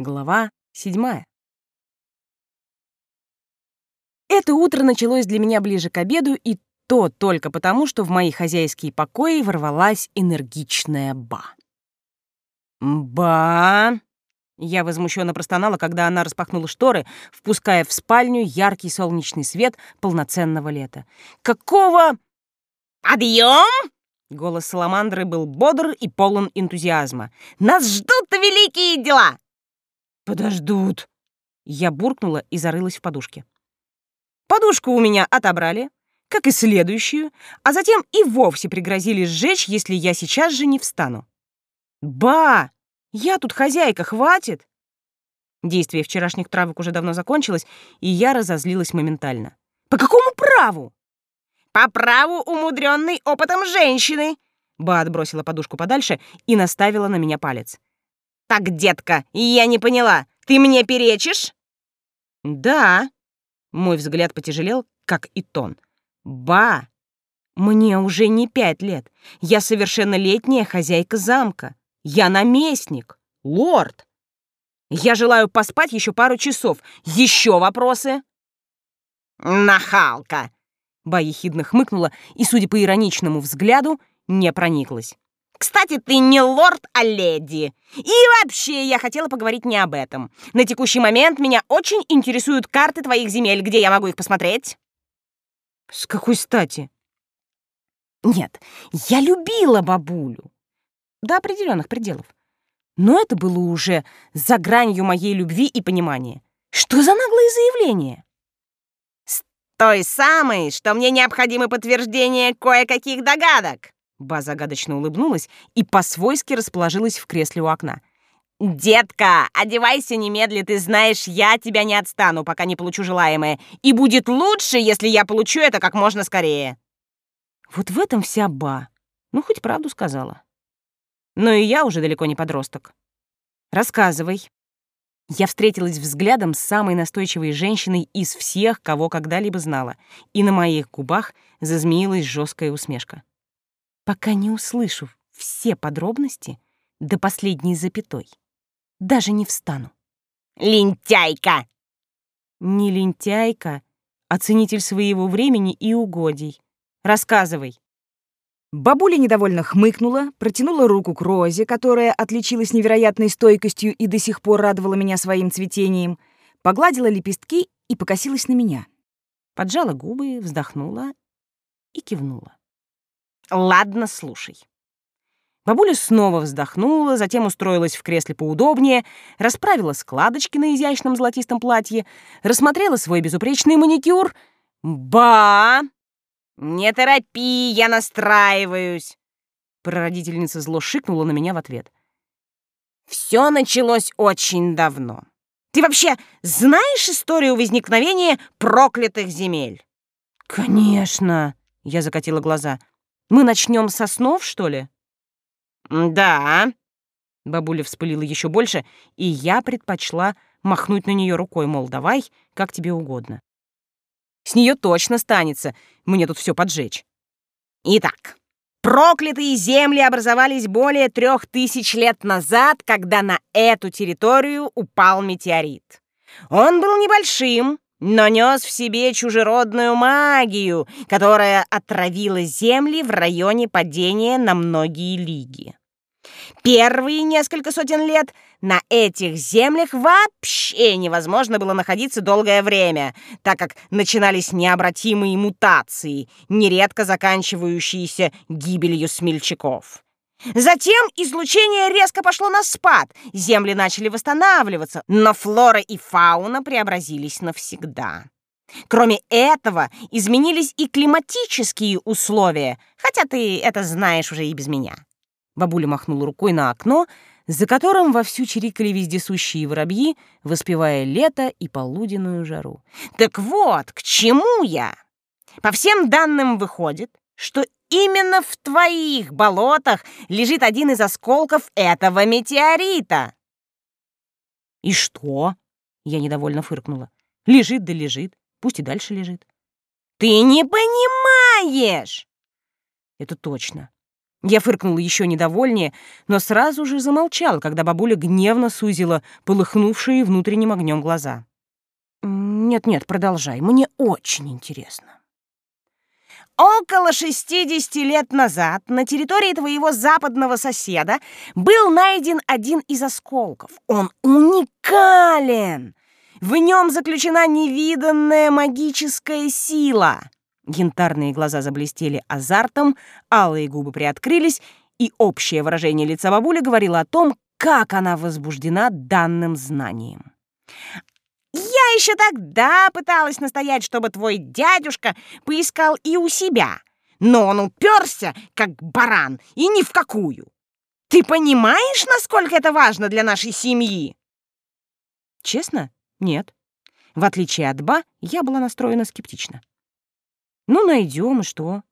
Глава седьмая. Это утро началось для меня ближе к обеду, и то только потому, что в мои хозяйские покои ворвалась энергичная Ба. «Ба!» Я возмущенно простонала, когда она распахнула шторы, впуская в спальню яркий солнечный свет полноценного лета. «Какого...» «Подъем!» Голос Саламандры был бодр и полон энтузиазма. «Нас ждут великие дела!» «Подождут!» Я буркнула и зарылась в подушке. Подушку у меня отобрали, как и следующую, а затем и вовсе пригрозили сжечь, если я сейчас же не встану. «Ба! Я тут хозяйка, хватит!» Действие вчерашних травок уже давно закончилось, и я разозлилась моментально. «По какому праву?» «По праву умудренной опытом женщины!» Ба отбросила подушку подальше и наставила на меня палец. «Так, детка, я не поняла, ты мне перечишь?» «Да». Мой взгляд потяжелел, как и тон. «Ба, мне уже не пять лет. Я совершеннолетняя хозяйка замка. Я наместник, лорд. Я желаю поспать еще пару часов. Еще вопросы?» «Нахалка!» Ба ехидно хмыкнула и, судя по ироничному взгляду, не прониклась. Кстати, ты не лорд, а леди. И вообще, я хотела поговорить не об этом. На текущий момент меня очень интересуют карты твоих земель, где я могу их посмотреть. С какой стати? Нет, я любила бабулю. До определенных пределов. Но это было уже за гранью моей любви и понимания. Что за наглое заявление? С той самой, что мне необходимо подтверждение кое-каких догадок. Ба загадочно улыбнулась и по-свойски расположилась в кресле у окна. «Детка, одевайся немедля, ты знаешь, я тебя не отстану, пока не получу желаемое. И будет лучше, если я получу это как можно скорее». Вот в этом вся Ба. Ну, хоть правду сказала. Но и я уже далеко не подросток. Рассказывай. Я встретилась взглядом с самой настойчивой женщиной из всех, кого когда-либо знала, и на моих губах зазмеилась жесткая усмешка пока не услышу все подробности до последней запятой. Даже не встану. Лентяйка! Не лентяйка, а ценитель своего времени и угодий. Рассказывай. Бабуля недовольно хмыкнула, протянула руку к розе, которая отличилась невероятной стойкостью и до сих пор радовала меня своим цветением, погладила лепестки и покосилась на меня. Поджала губы, вздохнула и кивнула. Ладно, слушай. Бабуля снова вздохнула, затем устроилась в кресле поудобнее, расправила складочки на изящном золотистом платье, рассмотрела свой безупречный маникюр. «Ба! Не торопи, я настраиваюсь!» Прародительница зло шикнула на меня в ответ. «Все началось очень давно. Ты вообще знаешь историю возникновения проклятых земель?» «Конечно!» — я закатила глаза. Мы начнем со снов, что ли? Да. Бабуля вспылила еще больше, и я предпочла махнуть на нее рукой, мол, давай, как тебе угодно. С нее точно станется мне тут все поджечь. Итак, проклятые земли образовались более трех тысяч лет назад, когда на эту территорию упал метеорит. Он был небольшим, но нес в себе чужеродную магию, которая отравила земли в районе падения на многие лиги. Первые несколько сотен лет на этих землях вообще невозможно было находиться долгое время, так как начинались необратимые мутации, нередко заканчивающиеся гибелью смельчаков. Затем излучение резко пошло на спад, земли начали восстанавливаться, но флора и фауна преобразились навсегда. Кроме этого, изменились и климатические условия, хотя ты это знаешь уже и без меня. Бабуля махнула рукой на окно, за которым вовсю чирикали вездесущие воробьи, воспевая лето и полуденную жару. Так вот, к чему я? По всем данным выходит, что именно в твоих болотах лежит один из осколков этого метеорита. И что? Я недовольно фыркнула. Лежит да лежит, пусть и дальше лежит. Ты не понимаешь! Это точно. Я фыркнула еще недовольнее, но сразу же замолчала, когда бабуля гневно сузила полыхнувшие внутренним огнем глаза. «Нет-нет, продолжай, мне очень интересно». Около 60 лет назад на территории твоего западного соседа был найден один из осколков. Он уникален. В нем заключена невиданная магическая сила. Янтарные глаза заблестели азартом, алые губы приоткрылись, и общее выражение лица бабули говорило о том, как она возбуждена данным знанием. «Я еще тогда пыталась настоять, чтобы твой дядюшка поискал и у себя, но он уперся, как баран, и ни в какую. Ты понимаешь, насколько это важно для нашей семьи?» Честно? Нет. В отличие от Ба, я была настроена скептично. Ну, найдем, и что?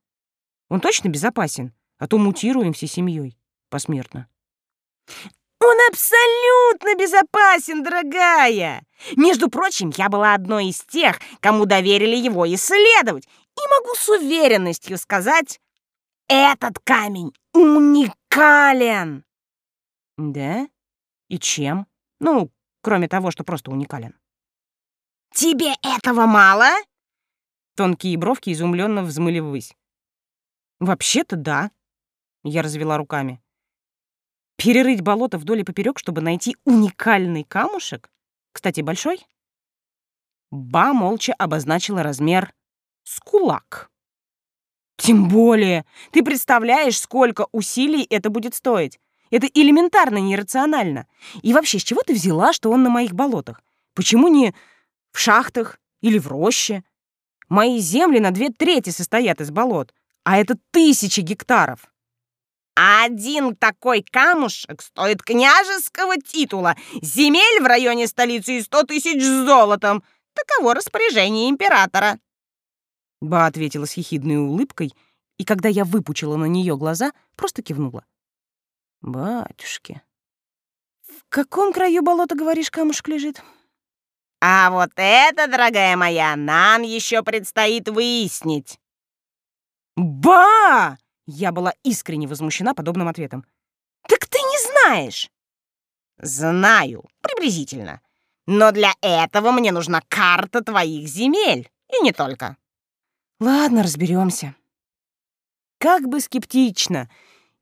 Он точно безопасен, а то мутируем всей семьей посмертно. Он абсолютно безопасен, дорогая. Между прочим, я была одной из тех, кому доверили его исследовать, и могу с уверенностью сказать, этот камень уникален. Да? И чем? Ну, кроме того, что просто уникален. Тебе этого мало? Тонкие бровки изумленно взмыли ввысь. «Вообще-то да», — я развела руками. «Перерыть болото вдоль и поперек, чтобы найти уникальный камушек? Кстати, большой?» Ба молча обозначила размер с кулак. «Тем более! Ты представляешь, сколько усилий это будет стоить? Это элементарно нерационально. И вообще, с чего ты взяла, что он на моих болотах? Почему не в шахтах или в роще?» Мои земли на две трети состоят из болот, а это тысячи гектаров. Один такой камушек стоит княжеского титула, земель в районе столицы и сто тысяч золотом. Таково распоряжение императора. Ба ответила с ехидной улыбкой, и когда я выпучила на нее глаза, просто кивнула. «Батюшки, в каком краю болота, говоришь, камушек лежит?» А вот это, дорогая моя, нам еще предстоит выяснить. Ба! Я была искренне возмущена подобным ответом. Так ты не знаешь? Знаю, приблизительно. Но для этого мне нужна карта твоих земель. И не только. Ладно, разберемся. Как бы скептично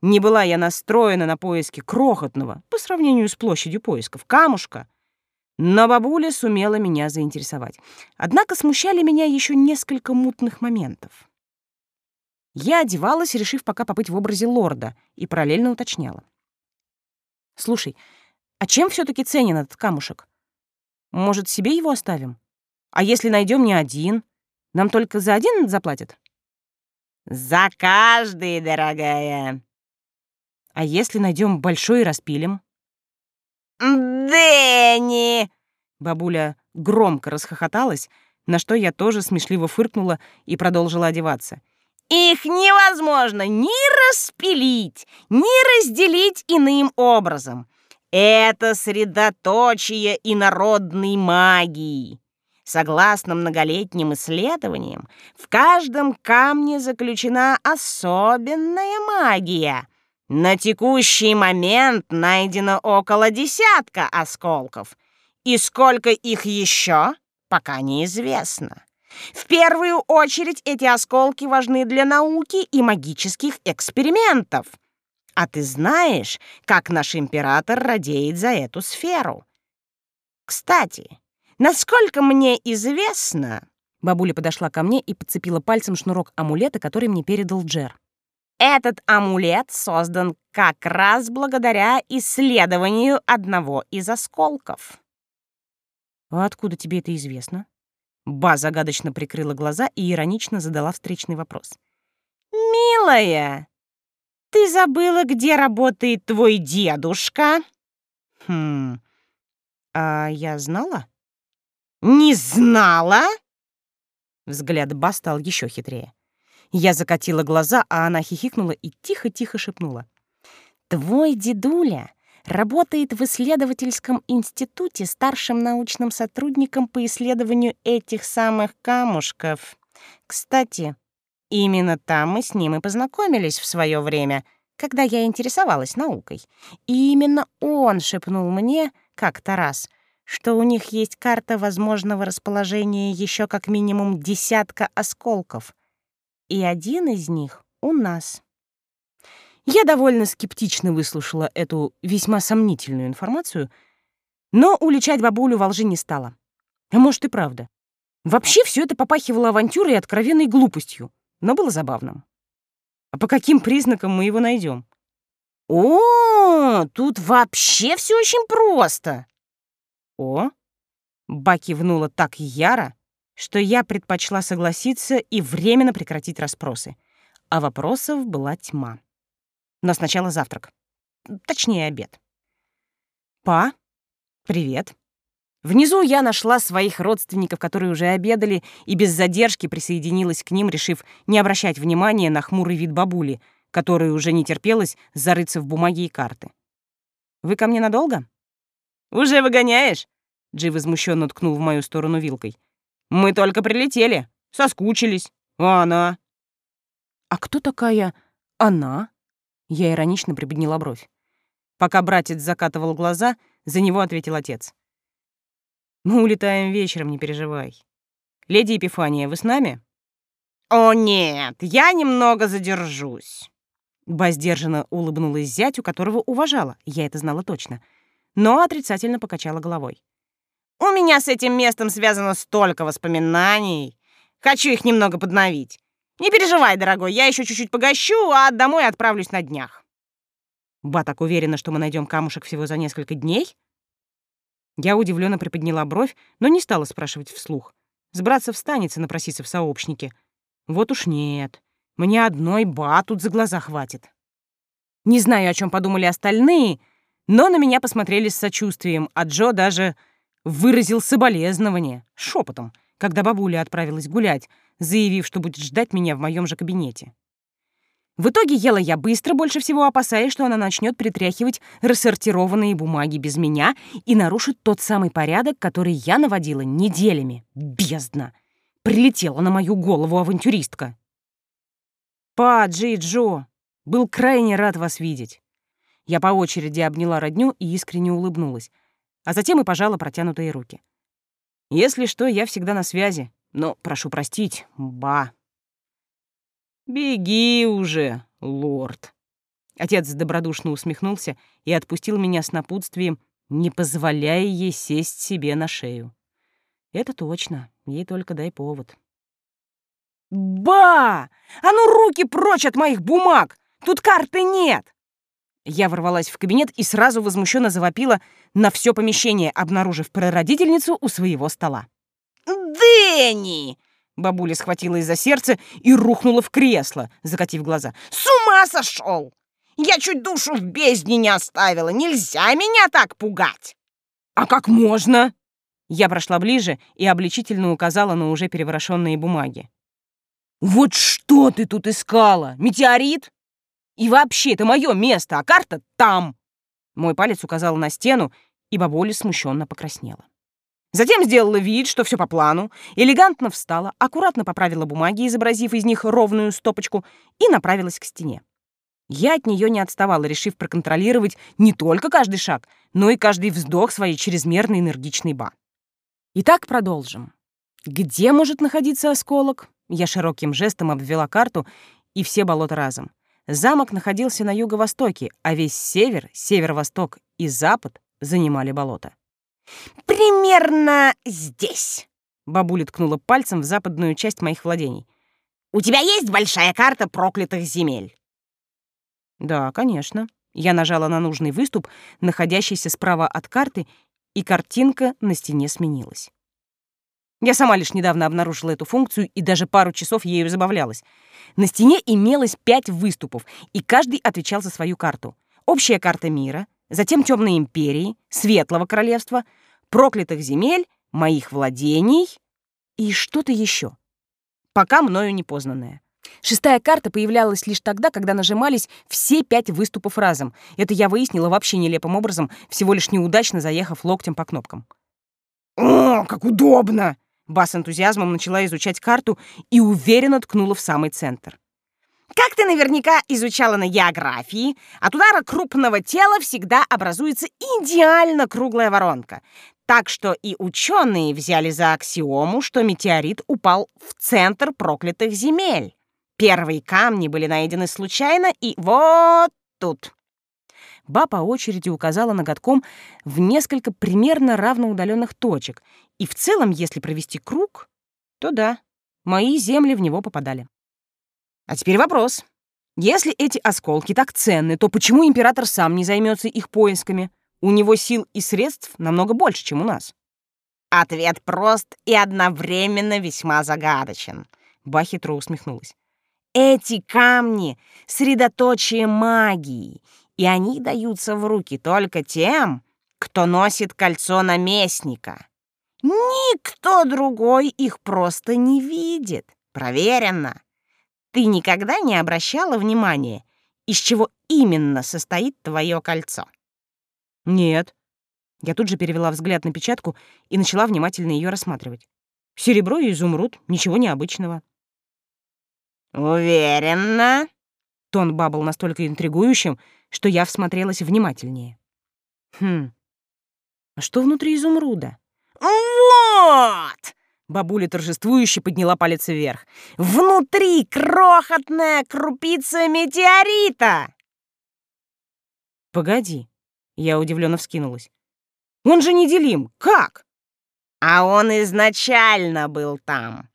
не была я настроена на поиски крохотного, по сравнению с площадью поисков, камушка, но бабуля сумела меня заинтересовать. Однако смущали меня еще несколько мутных моментов. Я одевалась, решив пока побыть в образе лорда, и параллельно уточняла. «Слушай, а чем все таки ценен этот камушек? Может, себе его оставим? А если найдем не один, нам только за один заплатят?» «За каждый, дорогая!» «А если найдем большой и распилим?» «Дэнни!» Бабуля громко расхохоталась, на что я тоже смешливо фыркнула и продолжила одеваться. «Их невозможно ни распилить, ни разделить иным образом. Это средоточие инородной магии. Согласно многолетним исследованиям, в каждом камне заключена особенная магия — на текущий момент найдено около десятка осколков, и сколько их еще, пока неизвестно. В первую очередь эти осколки важны для науки и магических экспериментов. А ты знаешь, как наш император радеет за эту сферу. Кстати, насколько мне известно... Бабуля подошла ко мне и подцепила пальцем шнурок амулета, который мне передал Джер. Этот амулет создан как раз благодаря исследованию одного из осколков. «А откуда тебе это известно?» Ба загадочно прикрыла глаза и иронично задала встречный вопрос. «Милая, ты забыла, где работает твой дедушка?» «Хм, а я знала?» «Не знала?» Взгляд Ба стал еще хитрее. Я закатила глаза, а она хихикнула и тихо-тихо шепнула. «Твой дедуля работает в исследовательском институте старшим научным сотрудником по исследованию этих самых камушков. Кстати, именно там мы с ним и познакомились в свое время, когда я интересовалась наукой. И именно он шепнул мне, как-то раз, что у них есть карта возможного расположения еще как минимум десятка осколков. И один из них у нас. Я довольно скептично выслушала эту весьма сомнительную информацию, но уличать бабулю во лжи не стала. А может и правда. Вообще все это попахивало авантюрой и откровенной глупостью, но было забавным. А по каким признакам мы его найдем? О, тут вообще все очень просто. О, Ба кивнула так яро, что я предпочла согласиться и временно прекратить расспросы. А вопросов была тьма. Но сначала завтрак. Точнее, обед. «Па, привет». Внизу я нашла своих родственников, которые уже обедали, и без задержки присоединилась к ним, решив не обращать внимания на хмурый вид бабули, которой уже не терпелось зарыться в бумаги и карты. «Вы ко мне надолго?» «Уже выгоняешь?» Джи возмущенно ткнул в мою сторону вилкой. «Мы только прилетели, соскучились. А она?» «А кто такая она?» Я иронично приподняла бровь. Пока братец закатывал глаза, за него ответил отец. «Мы улетаем вечером, не переживай. Леди Епифания, вы с нами?» «О, нет, я немного задержусь». Ба сдержанно улыбнулась зятю, которого уважала, я это знала точно, но отрицательно покачала головой. «У меня с этим местом связано столько воспоминаний. Хочу их немного подновить. Не переживай, дорогой, я еще чуть-чуть погощу, а домой отправлюсь на днях. Ба так уверена, что мы найдем камушек всего за несколько дней? Я удивленно приподняла бровь, но не стала спрашивать вслух. Сбраться встанется напроситься в сообщники. Вот уж нет. Мне одной ба тут за глаза хватит. Не знаю, о чем подумали остальные, но на меня посмотрели с сочувствием, а Джо даже выразил соболезнование шепотом, когда бабуля отправилась гулять, заявив, что будет ждать меня в моем же кабинете. В итоге ела я быстро, больше всего опасаясь, что она начнет притряхивать рассортированные бумаги без меня и нарушит тот самый порядок, который я наводила неделями. Бездна! Прилетела на мою голову авантюристка. «Па, Джей Джо, был крайне рад вас видеть». Я по очереди обняла родню и искренне улыбнулась, а затем и пожала протянутые руки. «Если что, я всегда на связи. Но прошу простить, ба. Беги уже, лорд. Отец добродушно усмехнулся и отпустил меня с напутствием, не позволяя ей сесть себе на шею. Это точно, ей только дай повод. «Ба! А ну руки прочь от моих бумаг! Тут карты нет!» Я ворвалась в кабинет и сразу возмущенно завопила на все помещение, обнаружив прародительницу у своего стола. Дэнни!» Бабуля схватилась за сердце и рухнула в кресло, закатив глаза. «С ума сошел! Я чуть душу в бездне не оставила. Нельзя меня так пугать!» «А как можно?» Я прошла ближе и обличительно указала на уже переворошенные бумаги. «Вот что ты тут искала? Метеорит? И вообще, это мое место, а карта там!» Мой палец указал на стену, и бабуля смущенно покраснела. Затем сделала вид, что все по плану, элегантно встала, аккуратно поправила бумаги, изобразив из них ровную стопочку, и направилась к стене. Я от нее не отставала, решив проконтролировать не только каждый шаг, но и каждый вздох своей чрезмерно энергичной ба. Итак, продолжим. Где может находиться осколок? Я широким жестом обвела карту и все болота разом. Замок находился на юго-востоке, а весь север, северо-восток и запад занимали болото. «Примерно здесь», — бабуля ткнула пальцем в западную часть моих владений. «У тебя есть большая карта проклятых земель?» «Да, конечно». Я нажала на нужный выступ, находящийся справа от карты, и картинка на стене сменилась. Я сама лишь недавно обнаружила эту функцию и даже пару часов ею забавлялась. На стене имелось пять выступов, и каждый отвечал за свою карту. Общая карта мира, затем Темной империи, Светлого королевства, проклятых земель, моих владений и что-то еще. Пока мною непознанное. Шестая карта появлялась лишь тогда, когда нажимались все пять выступов разом. Это я выяснила вообще нелепым образом, всего лишь неудачно заехав локтем по кнопкам. «О, как удобно!» Бас энтузиазмом начала изучать карту и уверенно ткнула в самый центр. Как ты наверняка изучала на географии, от удара крупного тела всегда образуется идеально круглая воронка. Так что и ученые взяли за аксиому, что метеорит упал в центр проклятых земель. Первые камни были найдены случайно и вот тут. Ба по очереди указала ноготком в несколько примерно равноудаленных точек, и в целом, если провести круг, то да, мои земли в него попадали. А теперь вопрос. Если эти осколки так ценны, то почему император сам не займется их поисками? У него сил и средств намного больше, чем у нас. Ответ прост и одновременно весьма загадочен. Ба хитро усмехнулась. Эти камни — средоточие магии, и они даются в руки только тем, кто носит кольцо наместника. Никто другой их просто не видит. Проверено. Ты никогда не обращала внимания, из чего именно состоит твое кольцо? Нет. Я тут же перевела взгляд на печатку и начала внимательно ее рассматривать. Серебро и изумруд, ничего необычного. Уверена? Тон ба был настолько интригующим, что я всмотрелась внимательнее. Хм. А что внутри изумруда? Вот! Бабуля торжествующе подняла палец вверх. «Внутри крохотная крупица метеорита!» «Погоди!» — я удивленно вскинулась. «Он же неделим! Как?» «А он изначально был там.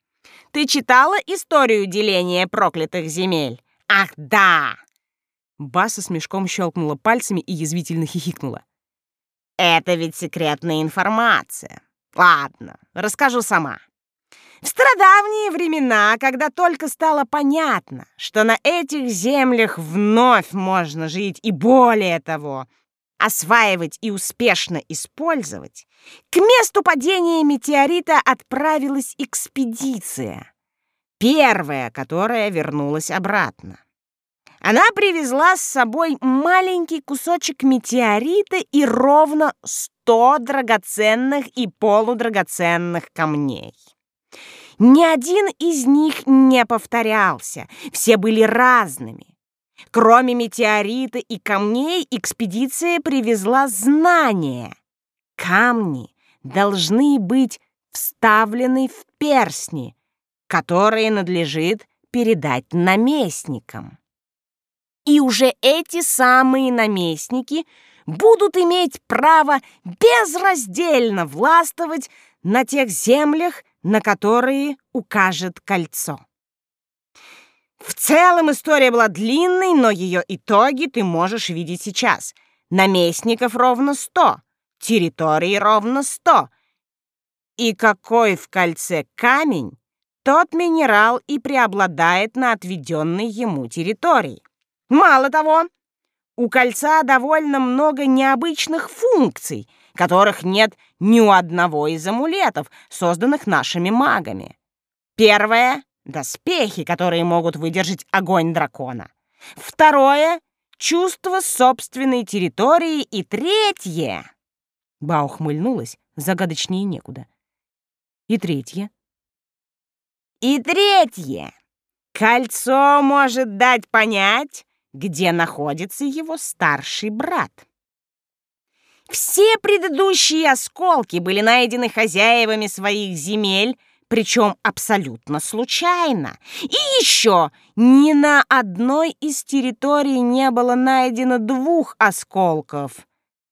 Ты читала историю деления проклятых земель? Ах, да!» Баса с мешком щелкнула пальцами и язвительно хихикнула. «Это ведь секретная информация. Ладно, расскажу сама. В стародавние времена, когда только стало понятно, что на этих землях вновь можно жить и более того, осваивать и успешно использовать, к месту падения метеорита отправилась экспедиция. Первая, которая вернулась обратно. Она привезла с собой маленький кусочек метеорита и ровно сто драгоценных и полудрагоценных камней. Ни один из них не повторялся, все были разными. Кроме метеорита и камней, экспедиция привезла знания. Камни должны быть вставлены в перстни, которые надлежит передать наместникам. И уже эти самые наместники будут иметь право безраздельно властвовать на тех землях, на которые укажет кольцо. В целом история была длинной, но ее итоги ты можешь видеть сейчас. Наместников ровно сто, территорий ровно сто. И какой в кольце камень, тот минерал и преобладает на отведенной ему территории. Мало того, у кольца довольно много необычных функций, которых нет ни у одного из амулетов, созданных нашими магами. Первое — доспехи, которые могут выдержать огонь дракона. Второе — чувство собственной территории. И третье... Ба ухмыльнулась, загадочнее некуда. И третье. И третье. Кольцо может дать понять, где находится его старший брат. Все предыдущие осколки были найдены хозяевами своих земель, причем абсолютно случайно. И еще ни на одной из территорий не было найдено двух осколков,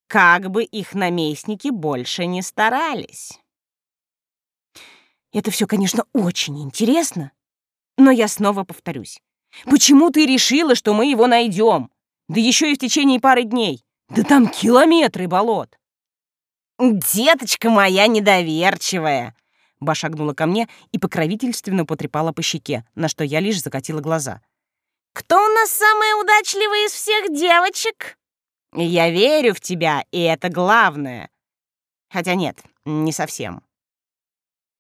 как бы их наместники больше не старались. Это все, конечно, очень интересно, но я снова повторюсь. Почему ты решила, что мы его найдем? Да еще и в течение пары дней. Да там километры болот. Деточка моя недоверчивая. Ба шагнула ко мне и покровительственно потрепала по щеке, на что я лишь закатила глаза. «Кто у нас самая удачливая из всех девочек?» «Я верю в тебя, и это главное. Хотя нет, не совсем».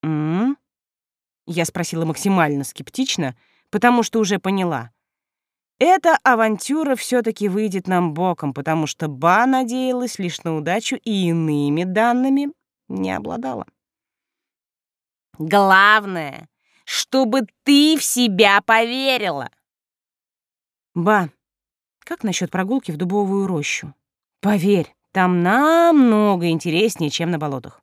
«М?», -м Я спросила максимально скептично, потому что уже поняла. Эта авантюра все-таки выйдет нам боком, потому что Ба надеялась лишь на удачу и иными данными не обладала. Главное, чтобы ты в себя поверила. Ба, как насчет прогулки в дубовую рощу? Поверь, там намного интереснее, чем на болотах.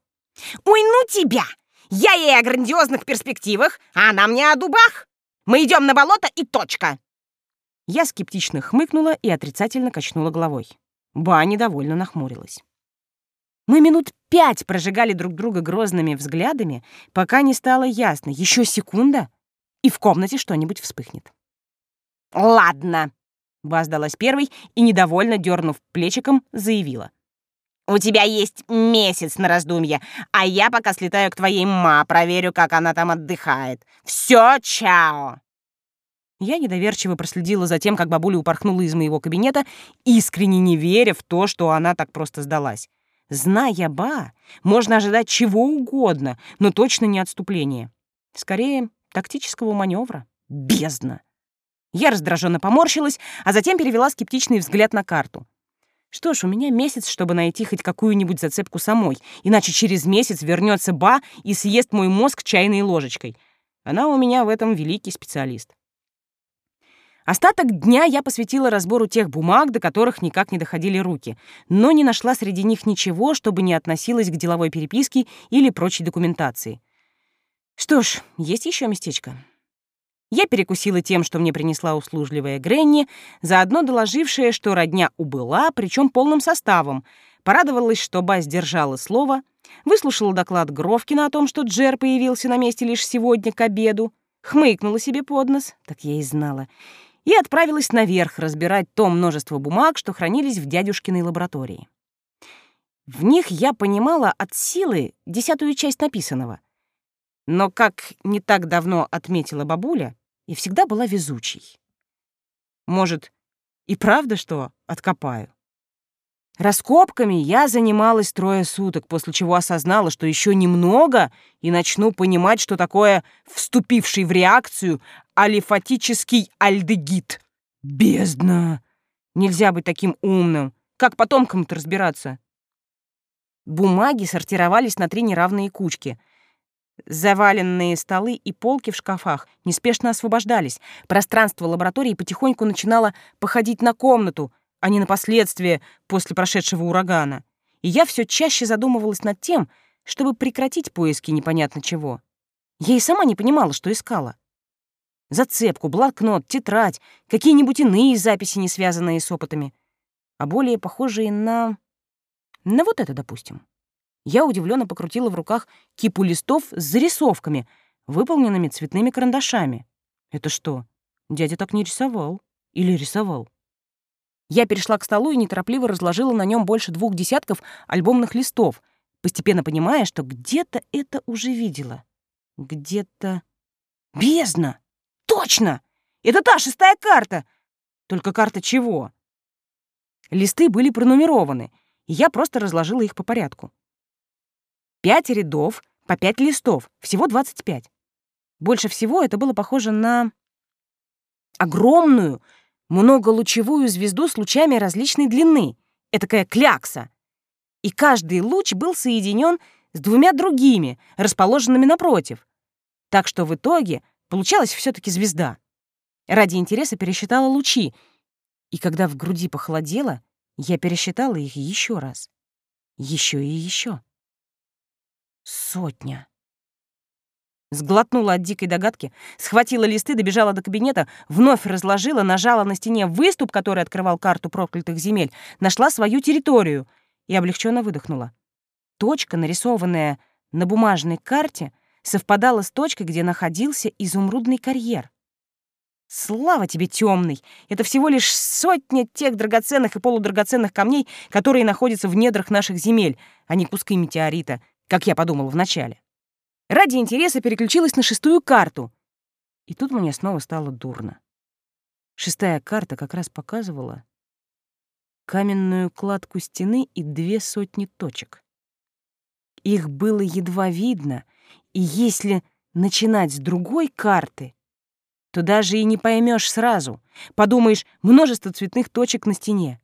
Ой, ну тебя! Я ей о грандиозных перспективах, а она мне о дубах. Мы идем на болото и точка. Я скептично хмыкнула и отрицательно качнула головой. Ба недовольно нахмурилась. Мы минут пять прожигали друг друга грозными взглядами, пока не стало ясно. Еще секунда, и в комнате что-нибудь вспыхнет. «Ладно», — Ба сдалась первой и, недовольно дернув плечиком, заявила. «У тебя есть месяц на раздумье, а я пока слетаю к твоей ма, проверю, как она там отдыхает. Все, чао!» Я недоверчиво проследила за тем, как бабуля упорхнула из моего кабинета, искренне не веря в то, что она так просто сдалась. Зная Ба, можно ожидать чего угодно, но точно не отступления. Скорее, тактического маневра. Бездна. Я раздраженно поморщилась, а затем перевела скептичный взгляд на карту. Что ж, у меня месяц, чтобы найти хоть какую-нибудь зацепку самой, иначе через месяц вернется Ба и съест мой мозг чайной ложечкой. Она у меня в этом великий специалист. Остаток дня я посвятила разбору тех бумаг, до которых никак не доходили руки, но не нашла среди них ничего, чтобы не относилось к деловой переписке или прочей документации. Что ж, есть еще местечко. Я перекусила тем, что мне принесла услужливая Гренни, заодно доложившая, что родня убыла, причем полным составом, порадовалась, что Ба сдержала слово, выслушала доклад Гровкина о том, что Джер появился на месте лишь сегодня к обеду, хмыкнула себе под нос, так я и знала, и отправилась наверх разбирать то множество бумаг, что хранились в дядюшкиной лаборатории. В них я понимала от силы десятую часть написанного. Но, как не так давно отметила бабуля, и всегда была везучей. Может, и правда, что откопаю? Раскопками я занималась трое суток, после чего осознала, что еще немного, и начну понимать, что такое вступивший в реакцию алифатический альдегид. Бездна! Нельзя быть таким умным. Как потомкам-то разбираться? Бумаги сортировались на три неравные кучки. Заваленные столы и полки в шкафах неспешно освобождались. Пространство лаборатории потихоньку начинало походить на комнату — а не на последствия после прошедшего урагана. И я все чаще задумывалась над тем, чтобы прекратить поиски непонятно чего. Я и сама не понимала, что искала. Зацепку, блокнот, тетрадь, какие-нибудь иные записи, не связанные с опытами, а более похожие на... на вот это, допустим. Я удивленно покрутила в руках кипу листов с зарисовками, выполненными цветными карандашами. Это что, дядя так не рисовал? Или рисовал? Я перешла к столу и неторопливо разложила на нем больше двух десятков альбомных листов, постепенно понимая, что где-то это уже видела. Где-то... Бездна! Точно! Это та шестая карта! Только карта чего? Листы были пронумерованы, и я просто разложила их по порядку. Пять рядов, по пять листов, всего двадцать пять. Больше всего это было похоже на огромную, многолучевую звезду с лучами различной длины, этакая клякса. И каждый луч был соединен с двумя другими, расположенными напротив. Так что в итоге получалась все таки звезда. Ради интереса пересчитала лучи, и когда в груди похолодело, я пересчитала их еще раз. Еще и еще. Сотня. Сглотнула от дикой догадки, схватила листы, добежала до кабинета, вновь разложила, нажала на стене выступ, который открывал карту проклятых земель, нашла свою территорию и облегченно выдохнула. Точка, нарисованная на бумажной карте, совпадала с точкой, где находился изумрудный карьер. Слава тебе, темный! Это всего лишь сотня тех драгоценных и полудрагоценных камней, которые находятся в недрах наших земель, а не куски метеорита, как я подумала вначале. Ради интереса переключилась на шестую карту. И тут мне снова стало дурно. Шестая карта как раз показывала каменную кладку стены и две сотни точек. Их было едва видно, и если начинать с другой карты, то даже и не поймешь сразу. Подумаешь, множество цветных точек на стене.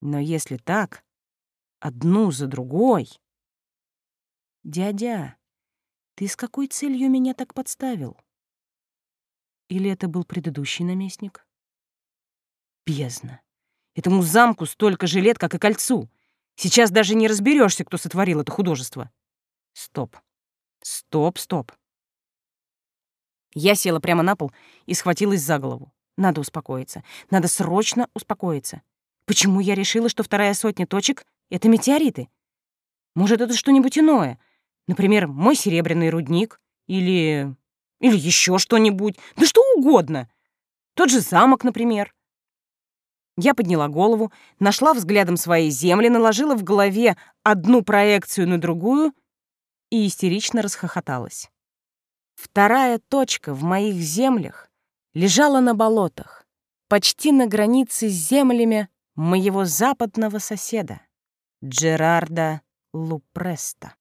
Но если так, одну за другой... Дядя, ты с какой целью меня так подставил? Или это был предыдущий наместник? Бездна. Этому замку столько же лет, как и кольцу. Сейчас даже не разберешься, кто сотворил это художество. Стоп. Стоп, стоп. Я села прямо на пол и схватилась за голову. Надо успокоиться. Надо срочно успокоиться. Почему я решила, что вторая сотня точек — это метеориты? Может, это что-нибудь иное? Например, мой серебряный рудник? Или... Или еще что-нибудь? Да что угодно. Тот же замок, например. Я подняла голову, нашла взглядом свои земли, наложила в голове одну проекцию на другую и истерично расхохоталась. Вторая точка в моих землях лежала на болотах, почти на границе с землями моего западного соседа, Джерарда Лупреста.